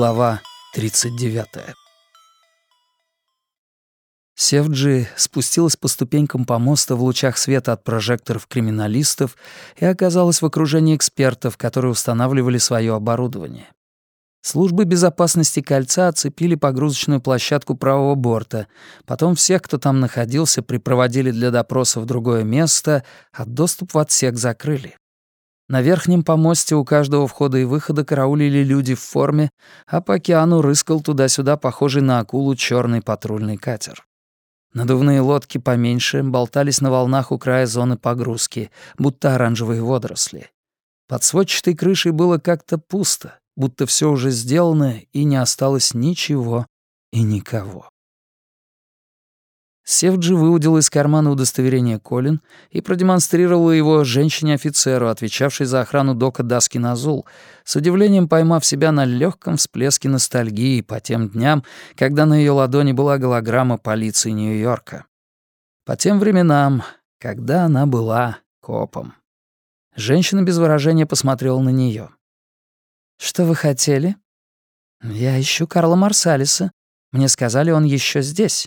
Глава 39 Севджи спустилась по ступенькам помоста в лучах света от прожекторов криминалистов и оказалась в окружении экспертов, которые устанавливали свое оборудование. Службы безопасности кольца оцепили погрузочную площадку правого борта, потом всех, кто там находился, припроводили для допроса в другое место, а доступ в отсек закрыли. На верхнем помосте у каждого входа и выхода караулили люди в форме, а по океану рыскал туда-сюда похожий на акулу черный патрульный катер. Надувные лодки поменьше болтались на волнах у края зоны погрузки, будто оранжевые водоросли. Под сводчатой крышей было как-то пусто, будто все уже сделано и не осталось ничего и никого. Севджи выудил из кармана удостоверение Колин и продемонстрировал его женщине-офицеру, отвечавшей за охрану дока Даски Назул, с удивлением поймав себя на легком всплеске ностальгии по тем дням, когда на ее ладони была голограмма полиции Нью-Йорка. По тем временам, когда она была копом. Женщина без выражения посмотрела на нее. «Что вы хотели?» «Я ищу Карла Марсалиса. Мне сказали, он еще здесь».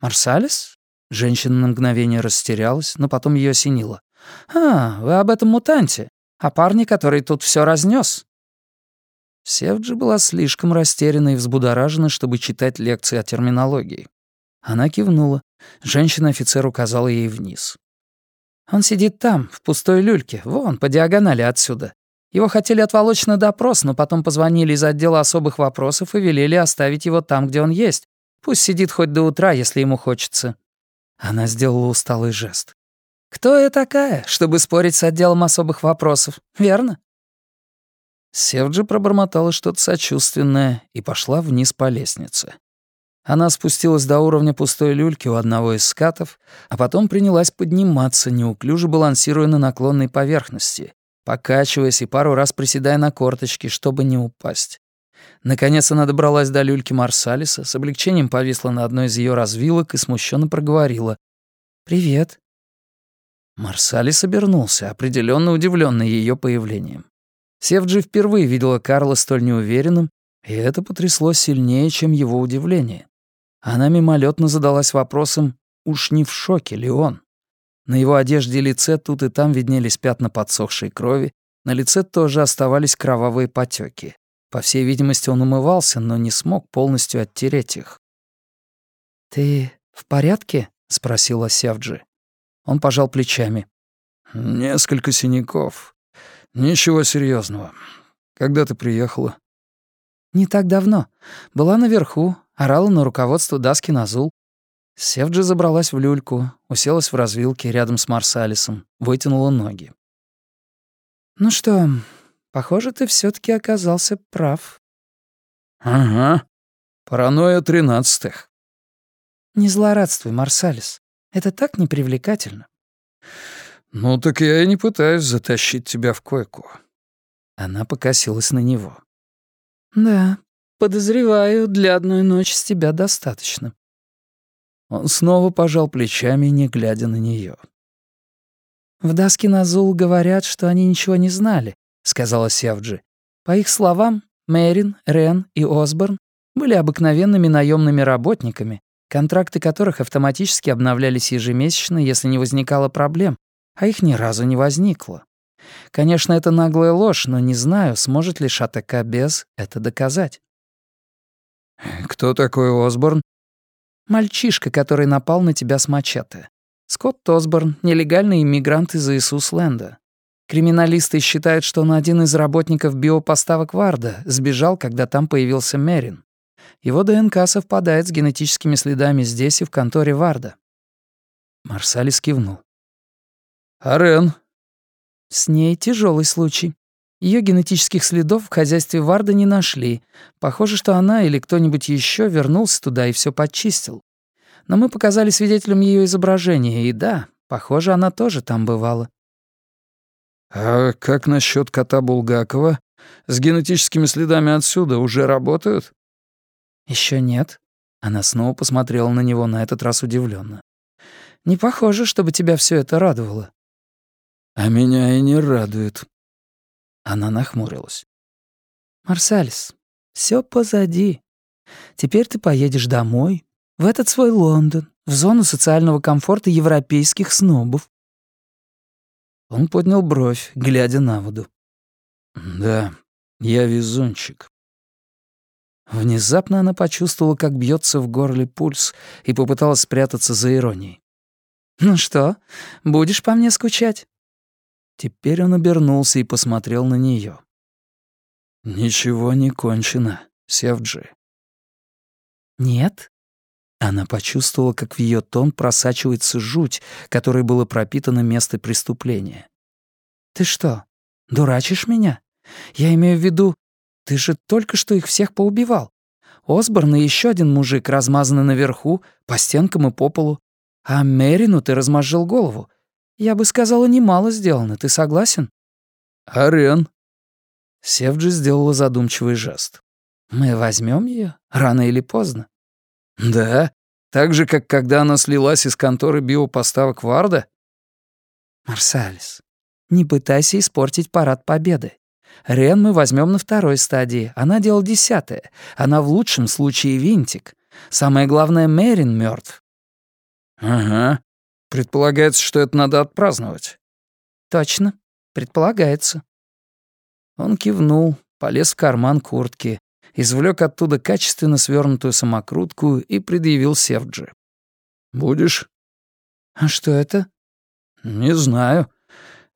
«Марсалис?» Женщина на мгновение растерялась, но потом ее осенило. «А, вы об этом мутанте, о парне, который тут все разнес. Севджи была слишком растеряна и взбудоражена, чтобы читать лекции о терминологии. Она кивнула. Женщина-офицер указала ей вниз. «Он сидит там, в пустой люльке, вон, по диагонали отсюда. Его хотели отволочь на допрос, но потом позвонили из отдела особых вопросов и велели оставить его там, где он есть, Пусть сидит хоть до утра, если ему хочется». Она сделала усталый жест. «Кто я такая, чтобы спорить с отделом особых вопросов, верно?» Севджи пробормотала что-то сочувственное и пошла вниз по лестнице. Она спустилась до уровня пустой люльки у одного из скатов, а потом принялась подниматься, неуклюже балансируя на наклонной поверхности, покачиваясь и пару раз приседая на корточки, чтобы не упасть. Наконец она добралась до люльки Марсалиса, с облегчением повисла на одной из ее развилок и смущенно проговорила. «Привет». Марсалис обернулся, определенно удивленный ее появлением. Севджи впервые видела Карла столь неуверенным, и это потрясло сильнее, чем его удивление. Она мимолетно задалась вопросом, уж не в шоке ли он. На его одежде и лице тут и там виднелись пятна подсохшей крови, на лице тоже оставались кровавые потеки. По всей видимости, он умывался, но не смог полностью оттереть их. «Ты в порядке?» — спросила Сявджи. Он пожал плечами. «Несколько синяков. Ничего серьезного. Когда ты приехала?» «Не так давно. Была наверху, орала на руководство Даски Назул. Севджи забралась в люльку, уселась в развилке рядом с Марсалисом, вытянула ноги. «Ну что, Похоже, ты все таки оказался прав». «Ага. Паранойя тринадцатых». «Не злорадствуй, Марсалис. Это так непривлекательно». «Ну так я и не пытаюсь затащить тебя в койку». Она покосилась на него. «Да, подозреваю, для одной ночи с тебя достаточно». Он снова пожал плечами, не глядя на нее. В Даскиназул говорят, что они ничего не знали, сказала Севджи. По их словам, Мэрин, Рен и Осборн были обыкновенными наемными работниками, контракты которых автоматически обновлялись ежемесячно, если не возникало проблем, а их ни разу не возникло. Конечно, это наглая ложь, но не знаю, сможет ли Шатака без это доказать. «Кто такой Осборн?» «Мальчишка, который напал на тебя с мачете. Скотт Осборн, нелегальный иммигрант из Иисус-Ленда. Криминалисты считают, что он один из работников биопоставок Варда, сбежал, когда там появился Мерин. Его ДНК совпадает с генетическими следами здесь и в конторе Варда. Марсалис кивнул. «А Рен?» «С ней тяжелый случай. Ее генетических следов в хозяйстве Варда не нашли. Похоже, что она или кто-нибудь еще вернулся туда и все подчистил. Но мы показали свидетелям ее изображение, и да, похоже, она тоже там бывала. «А как насчет кота Булгакова? С генетическими следами отсюда уже работают?» Еще нет». Она снова посмотрела на него, на этот раз удивленно. «Не похоже, чтобы тебя все это радовало». «А меня и не радует». Она нахмурилась. «Марсалис, Все позади. Теперь ты поедешь домой, в этот свой Лондон, в зону социального комфорта европейских снобов. Он поднял бровь, глядя на воду. «Да, я везунчик». Внезапно она почувствовала, как бьется в горле пульс, и попыталась спрятаться за иронией. «Ну что, будешь по мне скучать?» Теперь он обернулся и посмотрел на нее. «Ничего не кончено, Севджи». «Нет?» Она почувствовала, как в ее тон просачивается жуть, которой было пропитано место преступления. «Ты что, дурачишь меня? Я имею в виду, ты же только что их всех поубивал. Осборн и еще один мужик размазаны наверху, по стенкам и по полу. А Мерину ты размозжил голову. Я бы сказала, немало сделано, ты согласен?» «Арен». Севджи сделала задумчивый жест. «Мы возьмем ее рано или поздно?» «Да? Так же, как когда она слилась из конторы биопоставок Варда?» «Марсалис, не пытайся испортить парад победы. Рен мы возьмем на второй стадии, она дело десятое. Она в лучшем случае винтик. Самое главное, Мерин мертв. «Ага. Предполагается, что это надо отпраздновать». «Точно. Предполагается». Он кивнул, полез в карман куртки, извлек оттуда качественно свернутую самокрутку и предъявил Севджи. «Будешь?» «А что это?» «Не знаю.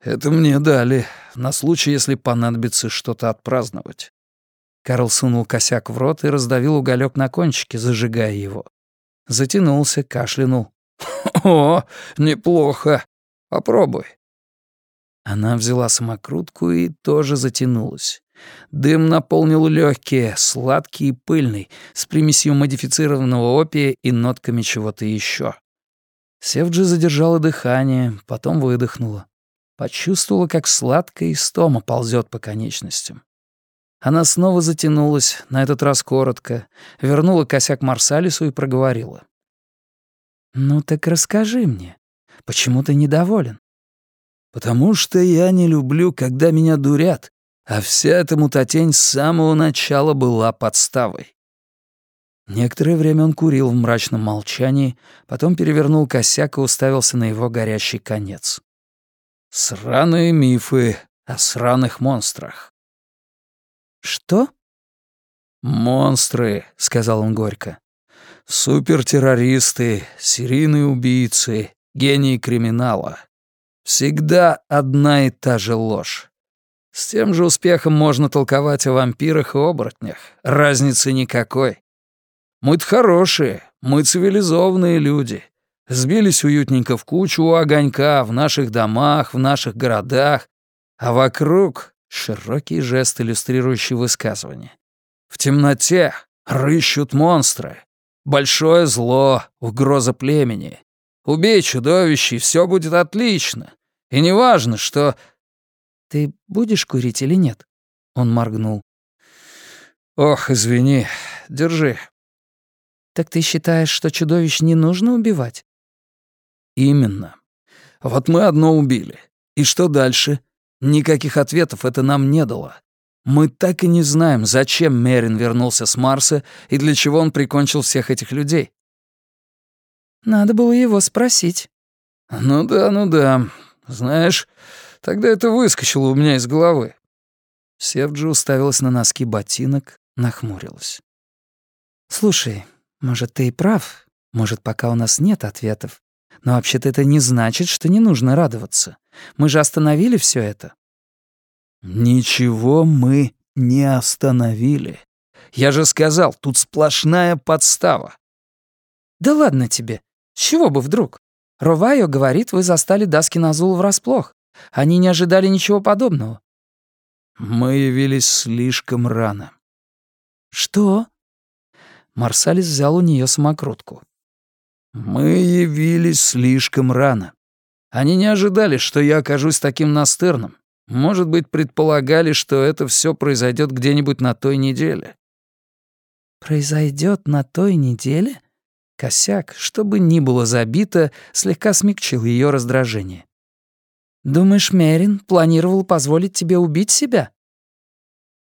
Это мне дали, на случай, если понадобится что-то отпраздновать». Карл сунул косяк в рот и раздавил уголек на кончике, зажигая его. Затянулся, кашлянул. «О, неплохо. Попробуй». Она взяла самокрутку и тоже затянулась. Дым наполнил легкие, сладкий и пыльный, с примесью модифицированного опия и нотками чего-то еще. Севджи задержала дыхание, потом выдохнула. Почувствовала, как сладкая истома ползет по конечностям. Она снова затянулась, на этот раз коротко, вернула косяк Марсалису и проговорила. «Ну так расскажи мне, почему ты недоволен?» «Потому что я не люблю, когда меня дурят, а вся эта мутатень с самого начала была подставой». Некоторое время он курил в мрачном молчании, потом перевернул косяк и уставился на его горящий конец. «Сраные мифы о сраных монстрах». «Что?» «Монстры», — сказал он горько. Супертеррористы, серийные убийцы, гении криминала. Всегда одна и та же ложь. С тем же успехом можно толковать о вампирах и оборотнях. Разницы никакой. Мы-то хорошие, мы цивилизованные люди. Сбились уютненько в кучу у огонька, в наших домах, в наших городах. А вокруг — широкий жест, иллюстрирующий высказывание. В темноте рыщут монстры. Большое зло, угроза племени. Убей чудовище, и все будет отлично. И не важно, что...» «Ты будешь курить или нет?» Он моргнул. «Ох, извини. Держи». «Так ты считаешь, что чудовищ не нужно убивать?» «Именно. Вот мы одно убили. И что дальше? Никаких ответов это нам не дало. Мы так и не знаем, зачем Мерин вернулся с Марса и для чего он прикончил всех этих людей. Надо было его спросить. Ну да, ну да. Знаешь, тогда это выскочило у меня из головы. Севджи уставилась на носки ботинок, нахмурилась. «Слушай, может, ты и прав. Может, пока у нас нет ответов. Но вообще-то это не значит, что не нужно радоваться. Мы же остановили все это. «Ничего мы не остановили. Я же сказал, тут сплошная подстава». «Да ладно тебе. С чего бы вдруг? Ровайо говорит, вы застали Даскина Азул врасплох. Они не ожидали ничего подобного». «Мы явились слишком рано». «Что?» Марсалис взял у нее самокрутку. «Мы явились слишком рано. Они не ожидали, что я окажусь таким настырным. Может быть, предполагали, что это все произойдет где-нибудь на той неделе. Произойдет на той неделе? Косяк, чтобы ни было забито, слегка смягчил ее раздражение. Думаешь, Мерин планировал позволить тебе убить себя?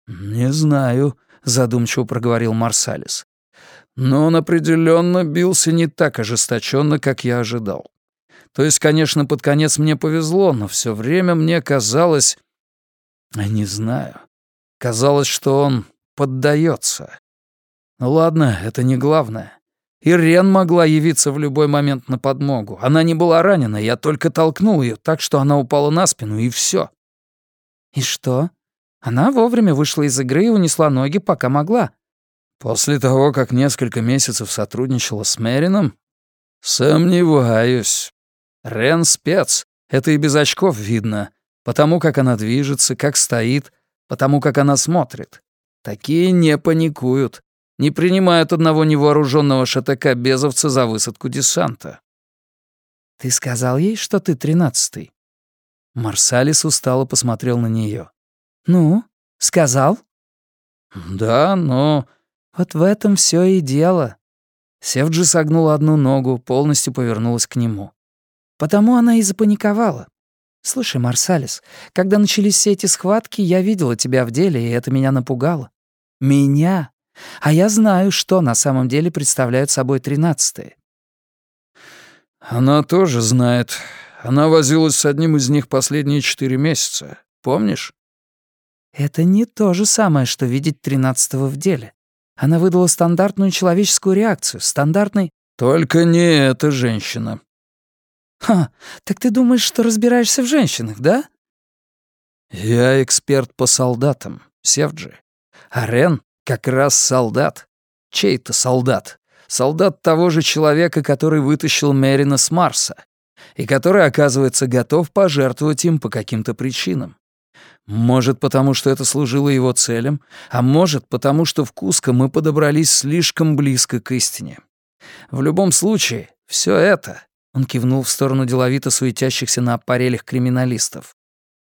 Не знаю, — задумчиво проговорил Марсалис. «Но он определенно бился не так ожесточенно, как я ожидал. То есть, конечно, под конец мне повезло, но все время мне казалось... Не знаю. Казалось, что он поддается. Ладно, это не главное. Ирен могла явиться в любой момент на подмогу. Она не была ранена, я только толкнул ее так, что она упала на спину, и все. «И что? Она вовремя вышла из игры и унесла ноги, пока могла». «После того, как несколько месяцев сотрудничала с Мэрином?» «Сомневаюсь. Рен спец, это и без очков видно, потому как она движется, как стоит, потому как она смотрит. Такие не паникуют, не принимают одного невооруженного ШТК Безовца за высадку десанта. «Ты сказал ей, что ты тринадцатый?» Марсалис устало посмотрел на нее. «Ну, сказал?» «Да, но...» «Вот в этом все и дело». Севджи согнула одну ногу, полностью повернулась к нему. Потому она и запаниковала. Слушай, Марсалис, когда начались все эти схватки, я видела тебя в деле, и это меня напугало. Меня. А я знаю, что на самом деле представляют собой тринадцатые. Она тоже знает. Она возилась с одним из них последние четыре месяца. Помнишь? Это не то же самое, что видеть тринадцатого в деле. Она выдала стандартную человеческую реакцию, стандартный... Только не эта женщина. «Ха, так ты думаешь, что разбираешься в женщинах, да?» «Я эксперт по солдатам, Севджи. А Рен как раз солдат. Чей-то солдат. Солдат того же человека, который вытащил Мерина с Марса. И который, оказывается, готов пожертвовать им по каким-то причинам. Может, потому что это служило его целям, а может, потому что в Куско мы подобрались слишком близко к истине. В любом случае, все это он кивнул в сторону деловито суетящихся на аппарелях криминалистов.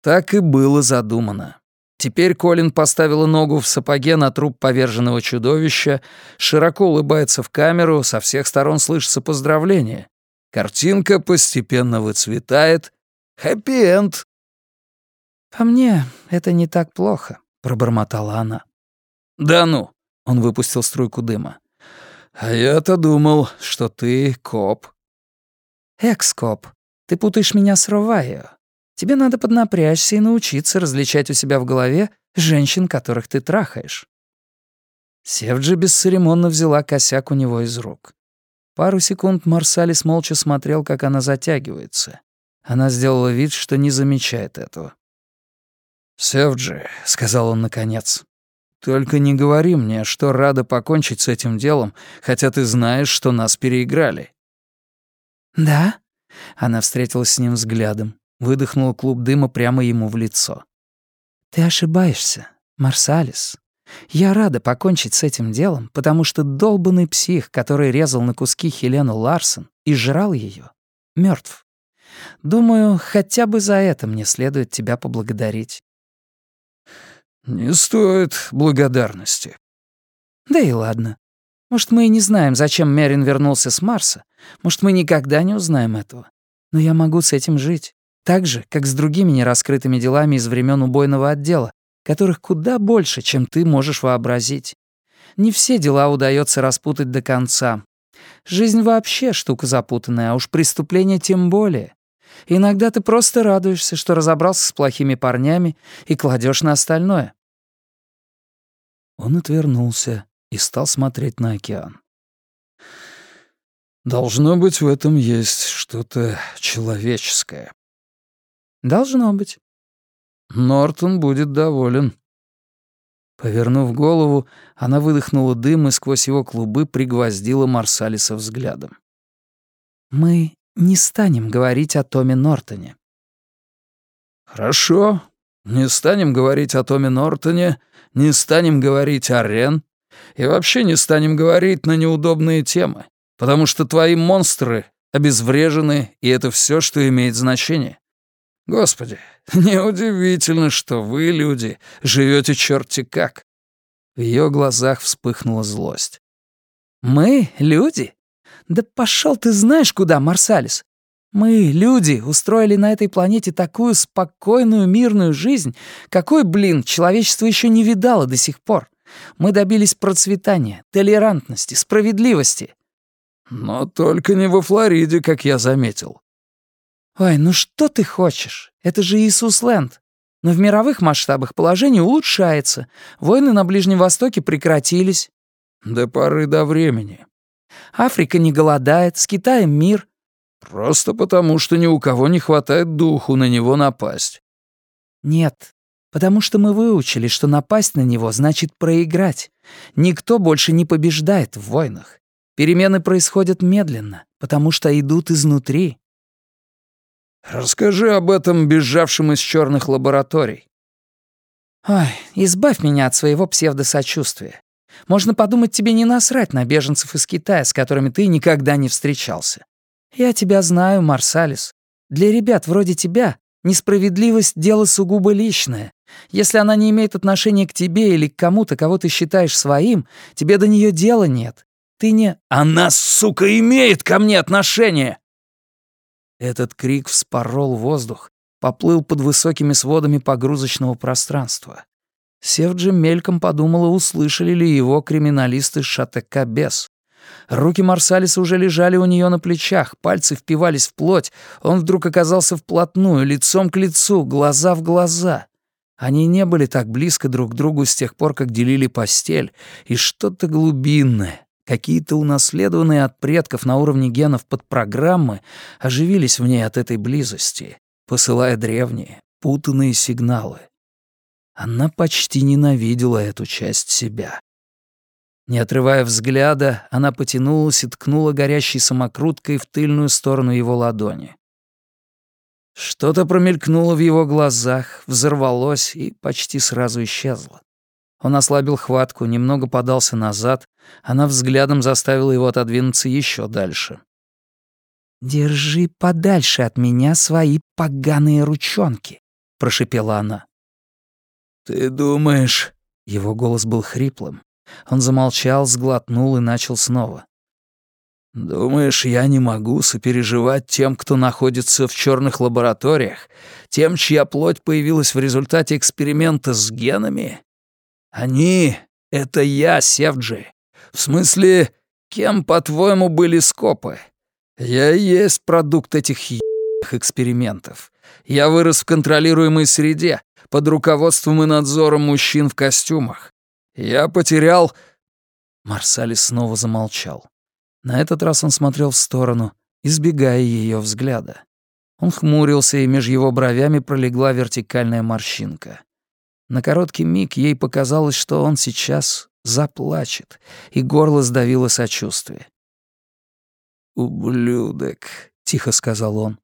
Так и было задумано. Теперь Колин поставила ногу в сапоге на труп поверженного чудовища, широко улыбается в камеру, со всех сторон слышится поздравление. Картинка постепенно выцветает. Хэппи-энд. «По мне, это не так плохо», — пробормотала она. «Да ну!» — он выпустил струйку дыма. «А я-то думал, что ты коп». «Экскоп, ты путаешь меня с Ровайо. Тебе надо поднапрячься и научиться различать у себя в голове женщин, которых ты трахаешь». Севджи бесцеремонно взяла косяк у него из рук. Пару секунд Марсалис молча смотрел, как она затягивается. Она сделала вид, что не замечает этого. «Севджи», — сказал он наконец, — «только не говори мне, что рада покончить с этим делом, хотя ты знаешь, что нас переиграли. «Да?» Она встретилась с ним взглядом, выдохнула клуб дыма прямо ему в лицо. «Ты ошибаешься, Марсалис. Я рада покончить с этим делом, потому что долбанный псих, который резал на куски Хелену Ларсон и жрал ее, мертв. Думаю, хотя бы за это мне следует тебя поблагодарить». «Не стоит благодарности». «Да и ладно. Может, мы и не знаем, зачем Мерин вернулся с Марса. Может, мы никогда не узнаем этого. Но я могу с этим жить. Так же, как с другими нераскрытыми делами из времен убойного отдела, которых куда больше, чем ты можешь вообразить. Не все дела удается распутать до конца. Жизнь вообще штука запутанная, а уж преступление тем более. Иногда ты просто радуешься, что разобрался с плохими парнями и кладешь на остальное. Он отвернулся, и стал смотреть на океан. «Должно быть, в этом есть что-то человеческое». «Должно быть». «Нортон будет доволен». Повернув голову, она выдохнула дым и сквозь его клубы пригвоздила Марсалиса взглядом. «Мы не станем говорить о Томе Нортоне». «Хорошо. Не станем говорить о Томе Нортоне, не станем говорить о Рен, и вообще не станем говорить на неудобные темы, потому что твои монстры обезврежены, и это все, что имеет значение. Господи, неудивительно, что вы, люди, живете черти как. В ее глазах вспыхнула злость. «Мы — люди? Да пошел ты знаешь куда, Марсалис. Мы, люди, устроили на этой планете такую спокойную мирную жизнь, какой, блин, человечество еще не видало до сих пор. Мы добились процветания, толерантности, справедливости. Но только не во Флориде, как я заметил. Ой, ну что ты хочешь? Это же Иисус Лэнд. Но в мировых масштабах положение улучшается. Войны на Ближнем Востоке прекратились. До поры до времени. Африка не голодает, с Китаем мир. Просто потому, что ни у кого не хватает духу на него напасть. Нет, потому что мы выучили, что напасть на него значит проиграть. Никто больше не побеждает в войнах. Перемены происходят медленно, потому что идут изнутри. Расскажи об этом бежавшем из черных лабораторий. Ой, избавь меня от своего псевдосочувствия. Можно подумать, тебе не насрать на беженцев из Китая, с которыми ты никогда не встречался. Я тебя знаю, Марсалис. Для ребят вроде тебя несправедливость — дело сугубо личное. Если она не имеет отношения к тебе или к кому-то, кого ты считаешь своим, тебе до нее дела нет. Ты не... Она, сука, имеет ко мне отношение! Этот крик вспорол воздух, поплыл под высокими сводами погрузочного пространства. Севджи мельком подумала, услышали ли его криминалисты ШАТК без. Руки Марсалиса уже лежали у нее на плечах, пальцы впивались в плоть. Он вдруг оказался вплотную, лицом к лицу, глаза в глаза. Они не были так близко друг к другу с тех пор, как делили постель, и что-то глубинное, какие-то унаследованные от предков на уровне генов подпрограммы оживились в ней от этой близости, посылая древние, путанные сигналы. Она почти ненавидела эту часть себя. Не отрывая взгляда, она потянулась и ткнула горящей самокруткой в тыльную сторону его ладони. Что-то промелькнуло в его глазах, взорвалось и почти сразу исчезло. Он ослабил хватку, немного подался назад, она взглядом заставила его отодвинуться еще дальше. «Держи подальше от меня свои поганые ручонки», — прошипела она. «Ты думаешь...» Его голос был хриплым. Он замолчал, сглотнул и начал снова. «Думаешь, я не могу сопереживать тем, кто находится в черных лабораториях, тем, чья плоть появилась в результате эксперимента с генами? Они — это я, Севджи. В смысле, кем, по-твоему, были скопы? Я и есть продукт этих экспериментов. Я вырос в контролируемой среде, под руководством и надзором мужчин в костюмах. Я потерял...» Марсалис снова замолчал. На этот раз он смотрел в сторону, избегая ее взгляда. Он хмурился, и меж его бровями пролегла вертикальная морщинка. На короткий миг ей показалось, что он сейчас заплачет, и горло сдавило сочувствие. «Ублюдок», — тихо сказал он.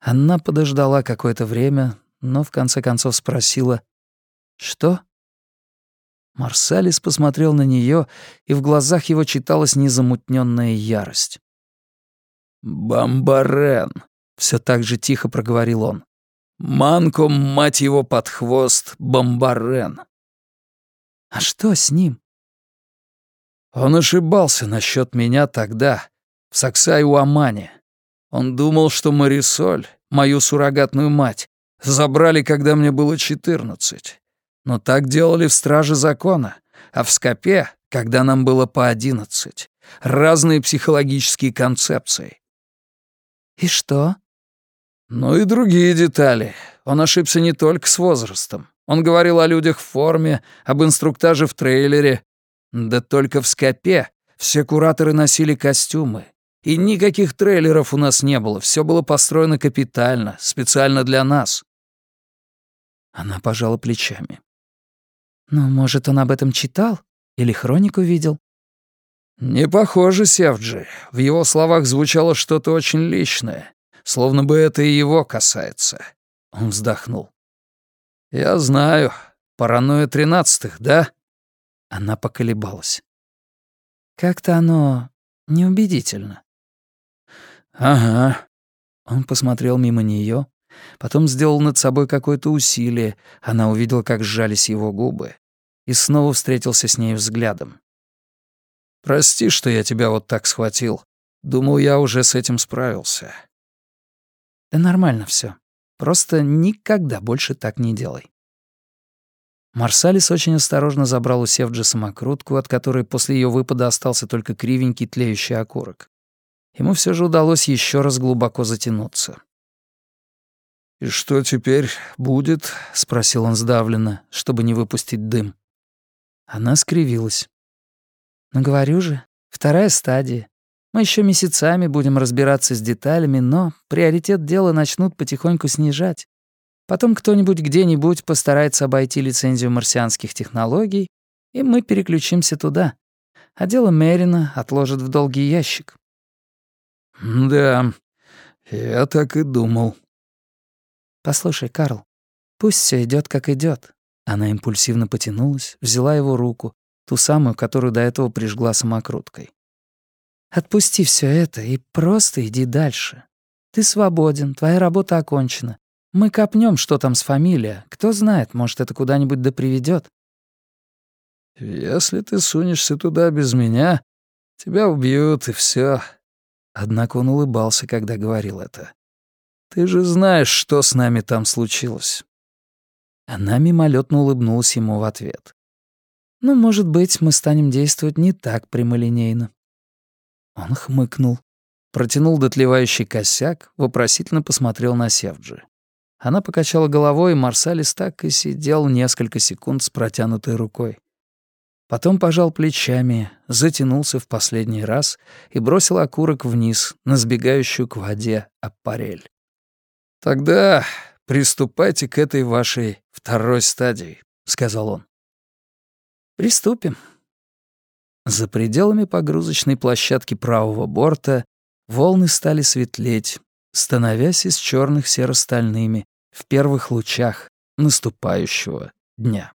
Она подождала какое-то время, но в конце концов спросила «Что?». Марсалис посмотрел на нее, и в глазах его читалась незамутненная ярость. «Бомбарен», — все так же тихо проговорил он. «Манком, мать его, под хвост, Бомбарен». «А что с ним?» Он ошибался насчет меня тогда, в Саксай-Уамане. Он думал, что Марисоль, мою суррогатную мать, забрали, когда мне было четырнадцать. Но так делали в Страже Закона, а в Скопе, когда нам было по одиннадцать. Разные психологические концепции. «И что?» «Ну и другие детали. Он ошибся не только с возрастом. Он говорил о людях в форме, об инструктаже в трейлере. Да только в Скопе все кураторы носили костюмы. И никаких трейлеров у нас не было, все было построено капитально, специально для нас». Она пожала плечами. «Ну, может, он об этом читал? Или хронику видел?» «Не похоже, Севджи. В его словах звучало что-то очень личное, словно бы это и его касается». Он вздохнул. «Я знаю. Паранойя тринадцатых, да?» Она поколебалась. «Как-то оно неубедительно». «Ага». Он посмотрел мимо нее, Потом сделал над собой какое-то усилие. Она увидела, как сжались его губы. И снова встретился с ней взглядом. «Прости, что я тебя вот так схватил. Думал, я уже с этим справился». «Да нормально все. Просто никогда больше так не делай». Марсалис очень осторожно забрал у Севджи самокрутку, от которой после ее выпада остался только кривенький тлеющий окурок. Ему все же удалось еще раз глубоко затянуться. «И что теперь будет?» — спросил он сдавленно, чтобы не выпустить дым. Она скривилась. «Ну, говорю же, вторая стадия. Мы еще месяцами будем разбираться с деталями, но приоритет дела начнут потихоньку снижать. Потом кто-нибудь где-нибудь постарается обойти лицензию марсианских технологий, и мы переключимся туда. А дело Мерина отложат в долгий ящик». «Да, я так и думал», «Послушай, Карл, пусть все идет как идет. Она импульсивно потянулась, взяла его руку, ту самую, которую до этого прижгла самокруткой. «Отпусти все это и просто иди дальше. Ты свободен, твоя работа окончена. Мы копнем, что там с фамилия. Кто знает, может, это куда-нибудь да приведет. «Если ты сунешься туда без меня, тебя убьют, и все. Однако он улыбался, когда говорил это. Ты же знаешь, что с нами там случилось». Она мимолетно улыбнулась ему в ответ. «Ну, может быть, мы станем действовать не так прямолинейно». Он хмыкнул, протянул дотлевающий косяк, вопросительно посмотрел на Севджи. Она покачала головой, и Марсалис так и сидел несколько секунд с протянутой рукой. Потом пожал плечами, затянулся в последний раз и бросил окурок вниз, на сбегающую к воде аппарель. «Тогда приступайте к этой вашей второй стадии», — сказал он. «Приступим». За пределами погрузочной площадки правого борта волны стали светлеть, становясь из черных серо-стальными в первых лучах наступающего дня.